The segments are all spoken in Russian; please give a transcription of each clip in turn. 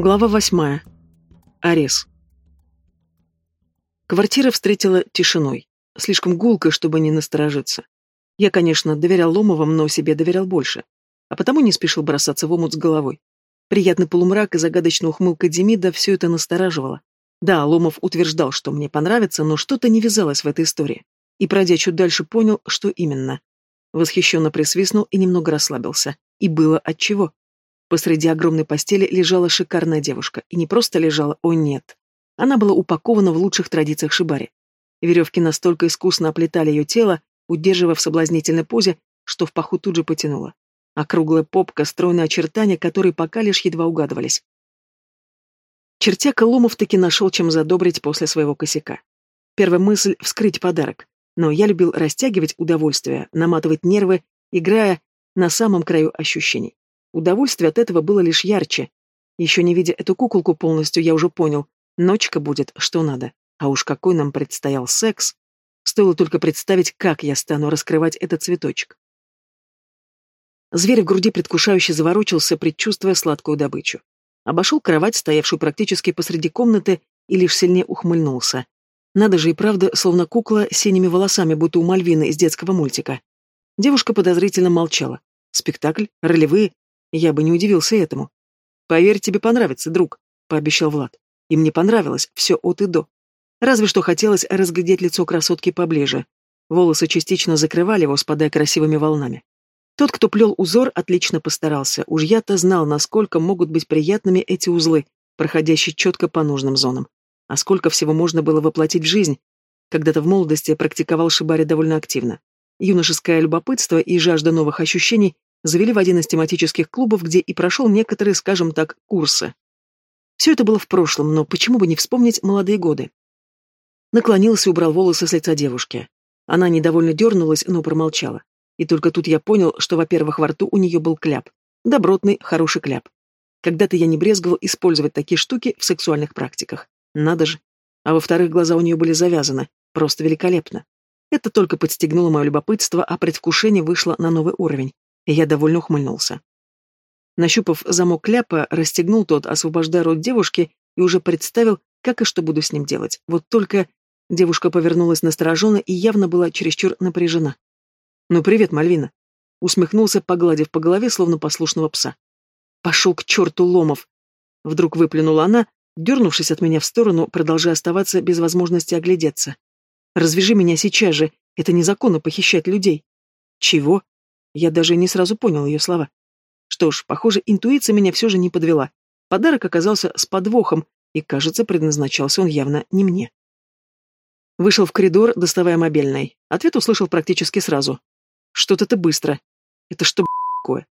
Глава восьмая. Арес. Квартира встретила тишиной. Слишком гулко, чтобы не насторожиться. Я, конечно, доверял Ломовым, но себе доверял больше. А потому не спешил бросаться в омут с головой. Приятный полумрак и загадочная ухмылка Демида все это настораживало. Да, Ломов утверждал, что мне понравится, но что-то не вязалось в этой истории. И, пройдя чуть дальше, понял, что именно. Восхищенно присвистнул и немного расслабился. И было отчего. Посреди огромной постели лежала шикарная девушка. И не просто лежала, о нет. Она была упакована в лучших традициях шибари. Веревки настолько искусно оплетали ее тело, удерживая в соблазнительной позе, что в паху тут же потянуло. Округлая попка, стройные очертания, которые пока лишь едва угадывались. Чертяка Ломов таки нашел, чем задобрить после своего косяка. Первая мысль — вскрыть подарок. Но я любил растягивать удовольствие, наматывать нервы, играя на самом краю ощущений. Удовольствие от этого было лишь ярче. Еще не видя эту куколку полностью, я уже понял, ночка будет, что надо. А уж какой нам предстоял секс. Стоило только представить, как я стану раскрывать этот цветочек. Зверь в груди предвкушающе заворочился, предчувствуя сладкую добычу. Обошел кровать, стоявшую практически посреди комнаты, и лишь сильнее ухмыльнулся. Надо же и правда, словно кукла с синими волосами, будто у Мальвины из детского мультика. Девушка подозрительно молчала. Спектакль, ролевые, я бы не удивился этому. «Поверь, тебе понравится, друг», — пообещал Влад. И мне понравилось, все от и до. Разве что хотелось разглядеть лицо красотки поближе. Волосы частично закрывали его, спадая красивыми волнами. Тот, кто плел узор, отлично постарался. Уж я-то знал, насколько могут быть приятными эти узлы, проходящие четко по нужным зонам. А сколько всего можно было воплотить в жизнь. Когда-то в молодости практиковал шибари довольно активно. Юношеское любопытство и жажда новых ощущений завели в один из тематических клубов, где и прошел некоторые, скажем так, курсы. Все это было в прошлом, но почему бы не вспомнить молодые годы? Наклонился и убрал волосы с лица девушки. Она недовольно дернулась, но промолчала. И только тут я понял, что, во-первых, во рту у нее был кляп. Добротный, хороший кляп. Когда-то я не брезговал использовать такие штуки в сексуальных практиках. Надо же. А во-вторых, глаза у нее были завязаны. Просто великолепно. Это только подстегнуло мое любопытство, а предвкушение вышло на новый уровень и я довольно ухмыльнулся. Нащупав замок кляпа, расстегнул тот, освобождая рот девушки, и уже представил, как и что буду с ним делать. Вот только девушка повернулась настороженно и явно была чересчур напряжена. «Ну, привет, Мальвина!» Усмехнулся, погладив по голове, словно послушного пса. «Пошел к черту, Ломов!» Вдруг выплюнула она, дернувшись от меня в сторону, продолжая оставаться без возможности оглядеться. «Развяжи меня сейчас же, это незаконно похищать людей». «Чего?» Я даже не сразу понял ее слова. Что ж, похоже, интуиция меня все же не подвела. Подарок оказался с подвохом, и, кажется, предназначался он явно не мне. Вышел в коридор, доставая мобильный. Ответ услышал практически сразу. «Что-то ты быстро. Это что, такое?»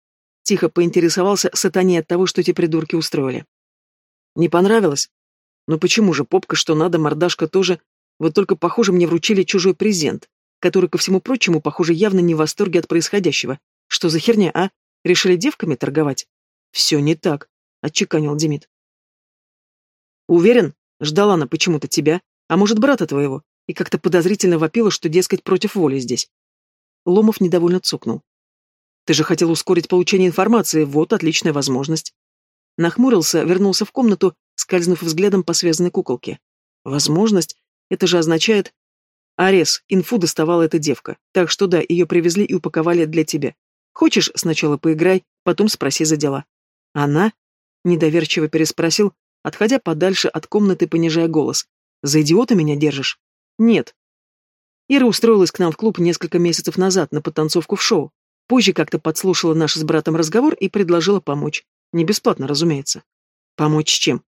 Тихо поинтересовался сатане от того, что эти придурки устроили. «Не понравилось? Ну почему же, попка что надо, мордашка тоже. Вот только, похоже, мне вручили чужой презент который, ко всему прочему, похоже, явно не в восторге от происходящего. Что за херня, а? Решили девками торговать? Все не так, отчеканил Демид. Уверен, ждала она почему-то тебя, а может, брата твоего, и как-то подозрительно вопила, что, дескать, против воли здесь. Ломов недовольно цукнул. Ты же хотел ускорить получение информации, вот отличная возможность. Нахмурился, вернулся в комнату, скользнув взглядом по связанной куколке. Возможность? Это же означает, Арес, инфу доставала эта девка, так что да, ее привезли и упаковали для тебя. Хочешь, сначала поиграй, потом спроси за дела. Она? Недоверчиво переспросил, отходя подальше от комнаты, понижая голос. За идиота меня держишь? Нет. Ира устроилась к нам в клуб несколько месяцев назад на подтанцовку в шоу. Позже как-то подслушала наш с братом разговор и предложила помочь. Не бесплатно, разумеется. Помочь с чем?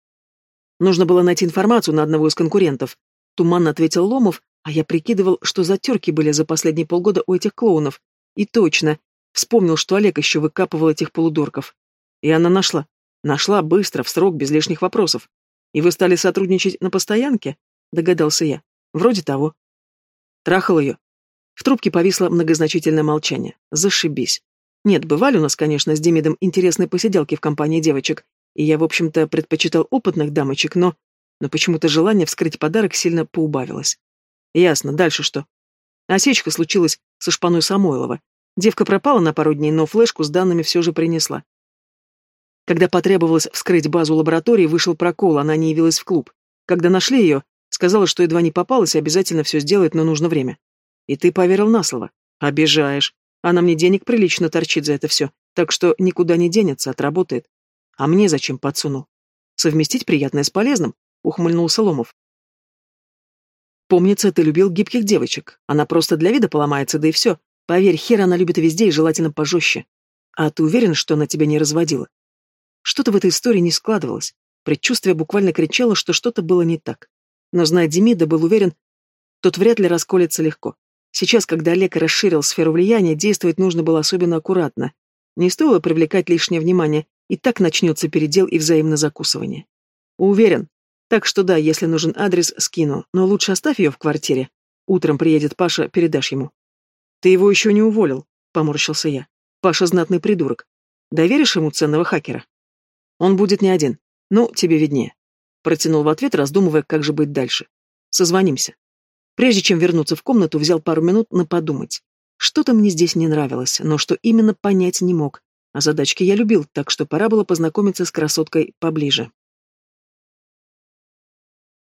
Нужно было найти информацию на одного из конкурентов. Туманно ответил Ломов, а я прикидывал, что затерки были за последние полгода у этих клоунов. И точно. Вспомнил, что Олег еще выкапывал этих полудорков. И она нашла. Нашла быстро, в срок, без лишних вопросов. И вы стали сотрудничать на постоянке? Догадался я. Вроде того. Трахал ее. В трубке повисло многозначительное молчание. Зашибись. Нет, бывали у нас, конечно, с Демидом интересные посиделки в компании девочек, и я, в общем-то, предпочитал опытных дамочек, но... Но почему-то желание вскрыть подарок сильно поубавилось. Ясно, дальше что? Осечка случилась со шпаной Самойлова. Девка пропала на пару дней, но флешку с данными все же принесла. Когда потребовалось вскрыть базу лаборатории, вышел прокол, она не явилась в клуб. Когда нашли ее, сказала, что едва не попалась и обязательно все сделает, но нужно время. И ты поверил на слово. Обижаешь. Она мне денег прилично торчит за это все, так что никуда не денется, отработает. А мне зачем подсунул? Совместить приятное с полезным, ухмыльнулся Ломов. Помнится, ты любил гибких девочек. Она просто для вида поломается, да и все. Поверь, хер она любит везде и желательно пожестче. А ты уверен, что она тебя не разводила? Что-то в этой истории не складывалось. Предчувствие буквально кричало, что что-то было не так. Но, зная Демида, был уверен, тот вряд ли расколется легко. Сейчас, когда Олег расширил сферу влияния, действовать нужно было особенно аккуратно. Не стоило привлекать лишнее внимание, и так начнется передел и взаимное закусывание. Уверен, так что да, если нужен адрес, скину, но лучше оставь ее в квартире. Утром приедет Паша, передашь ему. Ты его еще не уволил, поморщился я. Паша знатный придурок. Доверишь ему ценного хакера? Он будет не один. Ну, тебе виднее. Протянул в ответ, раздумывая, как же быть дальше. Созвонимся. Прежде чем вернуться в комнату, взял пару минут на подумать. Что-то мне здесь не нравилось, но что именно понять не мог. А задачки я любил, так что пора было познакомиться с красоткой поближе.